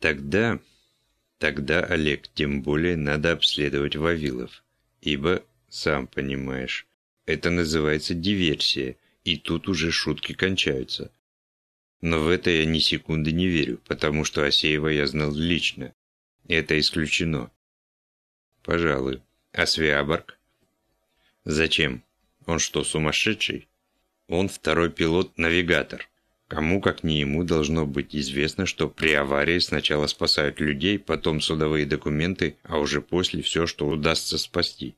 Тогда, тогда, Олег, тем более надо обследовать Вавилов. Ибо, сам понимаешь, это называется диверсия, и тут уже шутки кончаются. Но в это я ни секунды не верю, потому что Асеева я знал лично. Это исключено. Пожалуй. А Свиаборг? Зачем? Он что, сумасшедший? Он второй пилот-навигатор. Кому, как не ему, должно быть известно, что при аварии сначала спасают людей, потом судовые документы, а уже после все, что удастся спасти.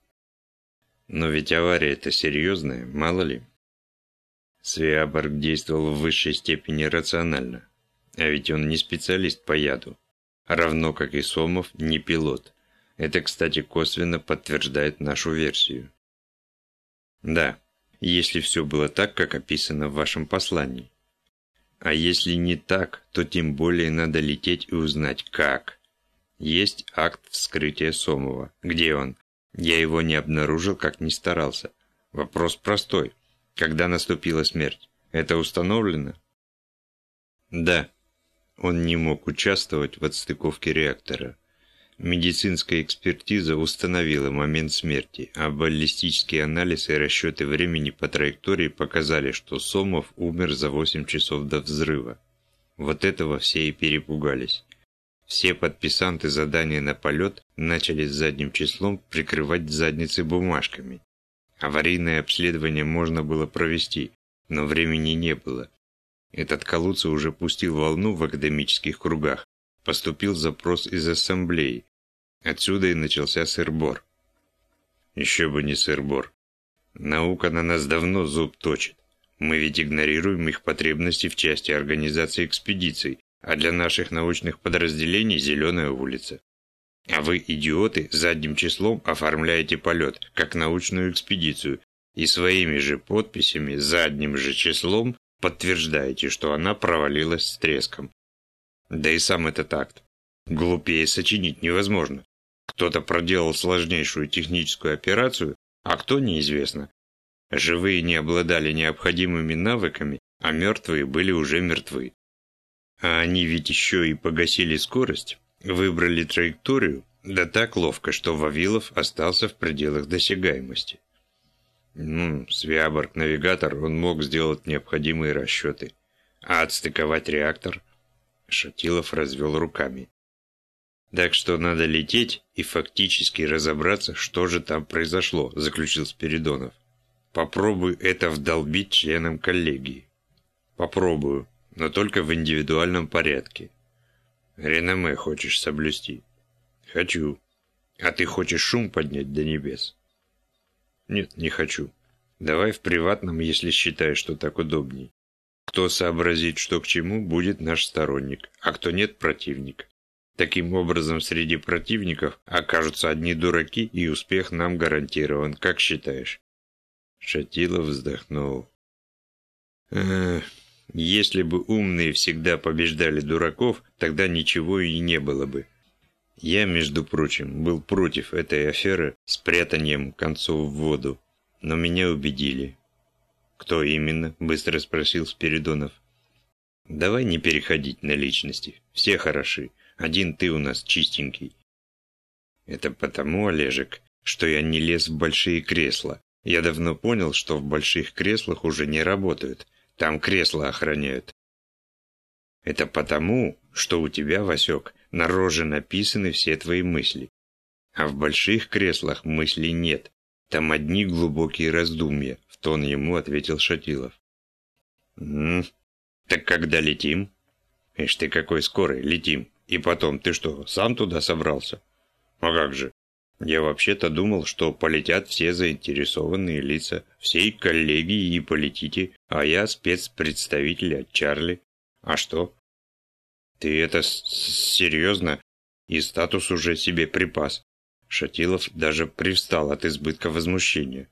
Но ведь авария-то серьезная, мало ли. Свиаборг действовал в высшей степени рационально. А ведь он не специалист по яду. Равно как и Сомов, не пилот. Это, кстати, косвенно подтверждает нашу версию. Да, если все было так, как описано в вашем послании. А если не так, то тем более надо лететь и узнать, как. Есть акт вскрытия Сомова. Где он? Я его не обнаружил, как ни старался. Вопрос простой. Когда наступила смерть? Это установлено? Да. Он не мог участвовать в отстыковке реактора. Медицинская экспертиза установила момент смерти, а баллистические анализы и расчеты времени по траектории показали, что Сомов умер за 8 часов до взрыва. Вот этого все и перепугались. Все подписанты задания на полет начали с задним числом прикрывать задницы бумажками. Аварийное обследование можно было провести, но времени не было. Этот Калуца уже пустил волну в академических кругах. Поступил запрос из ассамблеи. Отсюда и начался сырбор. Еще бы не сырбор. Наука на нас давно зуб точит. Мы ведь игнорируем их потребности в части организации экспедиций, а для наших научных подразделений «Зеленая улица». А вы, идиоты, задним числом оформляете полет, как научную экспедицию, и своими же подписями задним же числом подтверждаете, что она провалилась с треском. Да и сам этот акт. Глупее сочинить невозможно. Кто-то проделал сложнейшую техническую операцию, а кто неизвестно. Живые не обладали необходимыми навыками, а мертвые были уже мертвы. А они ведь еще и погасили скорость, выбрали траекторию, да так ловко, что Вавилов остался в пределах досягаемости. Ну, Свиаборг-навигатор, он мог сделать необходимые расчеты. А отстыковать реактор? Шатилов развел руками. Так что надо лететь и фактически разобраться, что же там произошло, заключил Спиридонов. Попробуй это вдолбить членам коллегии. Попробую но только в индивидуальном порядке. Реноме хочешь соблюсти? Хочу. А ты хочешь шум поднять до небес? Нет, не хочу. Давай в приватном, если считаешь, что так удобней. Кто сообразит, что к чему, будет наш сторонник, а кто нет – противник. Таким образом, среди противников окажутся одни дураки, и успех нам гарантирован, как считаешь?» Шатилов вздохнул. «Эх, если бы умные всегда побеждали дураков, тогда ничего и не было бы. Я, между прочим, был против этой аферы с прятанием концов в воду, но меня убедили. «Кто именно?» – быстро спросил Спиридонов. «Давай не переходить на личности. Все хороши. Один ты у нас чистенький». «Это потому, Олежек, что я не лез в большие кресла. Я давно понял, что в больших креслах уже не работают, там кресла охраняют. Это потому, что у тебя, Васек, на роже написаны все твои мысли. А в больших креслах мыслей нет. Там одни глубокие раздумья, в тон ему ответил Шатилов. «М так когда летим? Ишь ты какой скорый, летим. И потом, ты что, сам туда собрался? А как же? Я вообще-то думал, что полетят все заинтересованные лица, всей коллегии и полетите, а я спецпредставитель от Чарли. А что? Ты это серьезно? И статус уже себе припас. Шатилов даже привстал от избытка возмущения.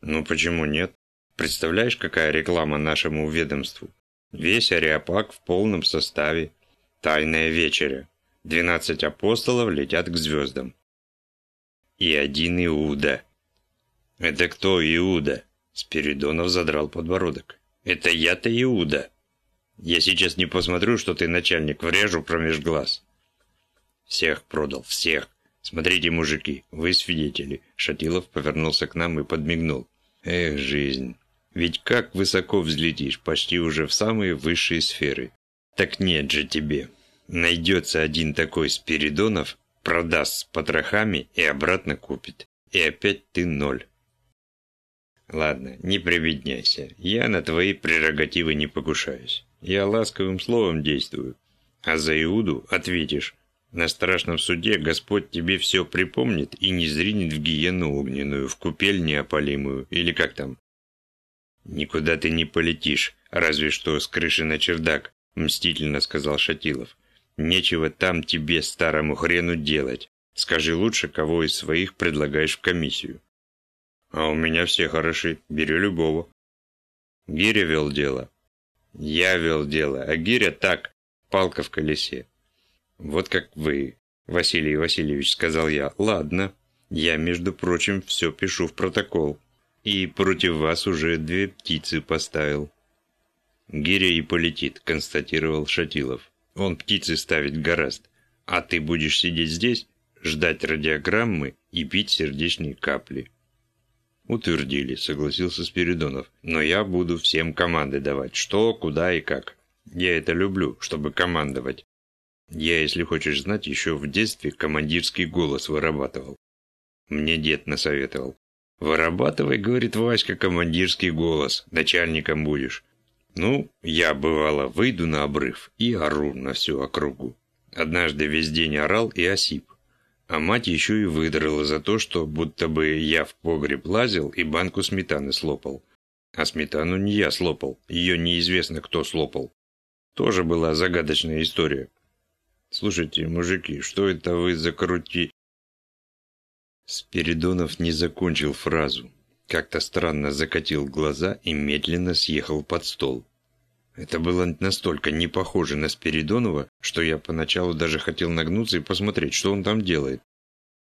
Ну почему нет? Представляешь, какая реклама нашему ведомству? Весь ареопаг в полном составе. Тайная вечеря. Двенадцать апостолов летят к звездам и один Иуда. «Это кто Иуда?» Спиридонов задрал подбородок. «Это я-то Иуда». Я сейчас не посмотрю, что ты начальник, врежу промеж глаз. Всех продал, всех. Смотрите, мужики, вы свидетели. Шатилов повернулся к нам и подмигнул. Эх, жизнь. Ведь как высоко взлетишь, почти уже в самые высшие сферы. Так нет же тебе. Найдется один такой Спиридонов, продаст с потрохами и обратно купит. И опять ты ноль. Ладно, не прибедняйся. Я на твои прерогативы не покушаюсь. Я ласковым словом действую. А за Иуду ответишь. На страшном суде Господь тебе все припомнит и не зринет в гиену огненную, в купель неопалимую, или как там. Никуда ты не полетишь, разве что с крыши на чердак, мстительно сказал Шатилов. Нечего там тебе, старому хрену, делать. Скажи лучше, кого из своих предлагаешь в комиссию. А у меня все хороши, беру любого. Гиря вел дело. Я вел дело, а Гиря так, палка в колесе. Вот как вы, Василий Васильевич, сказал я. Ладно, я, между прочим, все пишу в протокол. И против вас уже две птицы поставил. Гиря и полетит, констатировал Шатилов. Он птицы ставить гораст. А ты будешь сидеть здесь, ждать радиограммы и пить сердечные капли. Утвердили, согласился Спиридонов. Но я буду всем команды давать, что, куда и как. Я это люблю, чтобы командовать. Я, если хочешь знать, еще в детстве командирский голос вырабатывал. Мне дед насоветовал. «Вырабатывай, — говорит Васька, — командирский голос, начальником будешь». Ну, я, бывало, выйду на обрыв и ору на всю округу. Однажды весь день орал и осип. А мать еще и выдрала за то, что будто бы я в погреб лазил и банку сметаны слопал. А сметану не я слопал, ее неизвестно кто слопал. Тоже была загадочная история. Слушайте, мужики, что это вы закрути... Спиридонов не закончил фразу как-то странно закатил глаза и медленно съехал под стол. Это было настолько не похоже на Спиридонова, что я поначалу даже хотел нагнуться и посмотреть, что он там делает.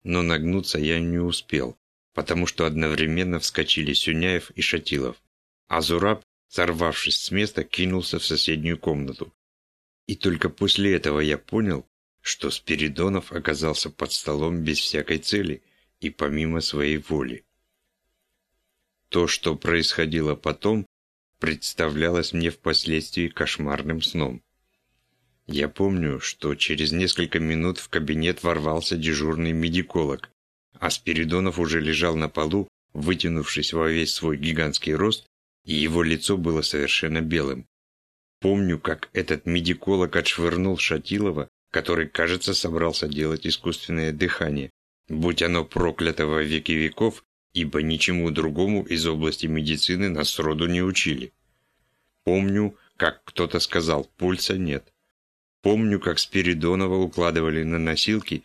Но нагнуться я не успел, потому что одновременно вскочили Сюняев и Шатилов. А Зураб, сорвавшись с места, кинулся в соседнюю комнату. И только после этого я понял, что Спиридонов оказался под столом без всякой цели и помимо своей воли. То, что происходило потом, представлялось мне впоследствии кошмарным сном. Я помню, что через несколько минут в кабинет ворвался дежурный медиколог, а Спиридонов уже лежал на полу, вытянувшись во весь свой гигантский рост, и его лицо было совершенно белым. Помню, как этот медиколог отшвырнул Шатилова, который, кажется, собрался делать искусственное дыхание. Будь оно проклято во веки веков, ибо ничему другому из области медицины нас роду не учили. Помню, как кто-то сказал, пульса нет. Помню, как Спиридонова укладывали на носилки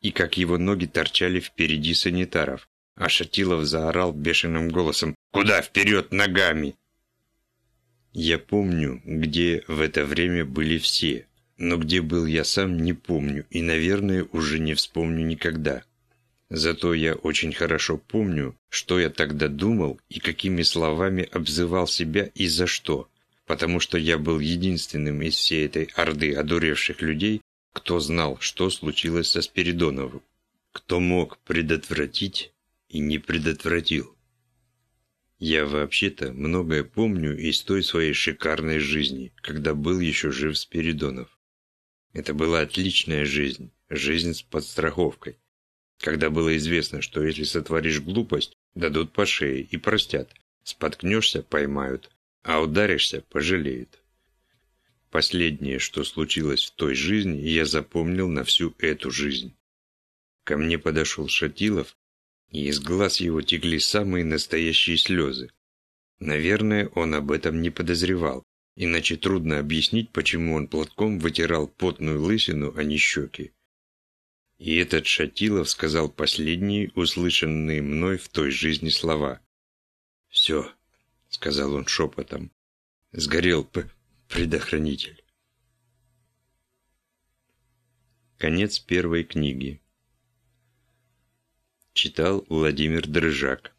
и как его ноги торчали впереди санитаров, а Шатилов заорал бешеным голосом «Куда вперед ногами?» Я помню, где в это время были все, но где был я сам, не помню и, наверное, уже не вспомню никогда. Зато я очень хорошо помню, что я тогда думал и какими словами обзывал себя и за что, потому что я был единственным из всей этой орды одуревших людей, кто знал, что случилось со Спиридоновым, кто мог предотвратить и не предотвратил. Я вообще-то многое помню из той своей шикарной жизни, когда был еще жив Спиридонов. Это была отличная жизнь, жизнь с подстраховкой когда было известно, что если сотворишь глупость, дадут по шее и простят. Споткнешься – поймают, а ударишься – пожалеют. Последнее, что случилось в той жизни, я запомнил на всю эту жизнь. Ко мне подошел Шатилов, и из глаз его текли самые настоящие слезы. Наверное, он об этом не подозревал, иначе трудно объяснить, почему он платком вытирал потную лысину, а не щеки. И этот Шатилов сказал последние, услышанные мной в той жизни слова. «Все», — сказал он шепотом, — «сгорел предохранитель». Конец первой книги. Читал Владимир Дрыжак.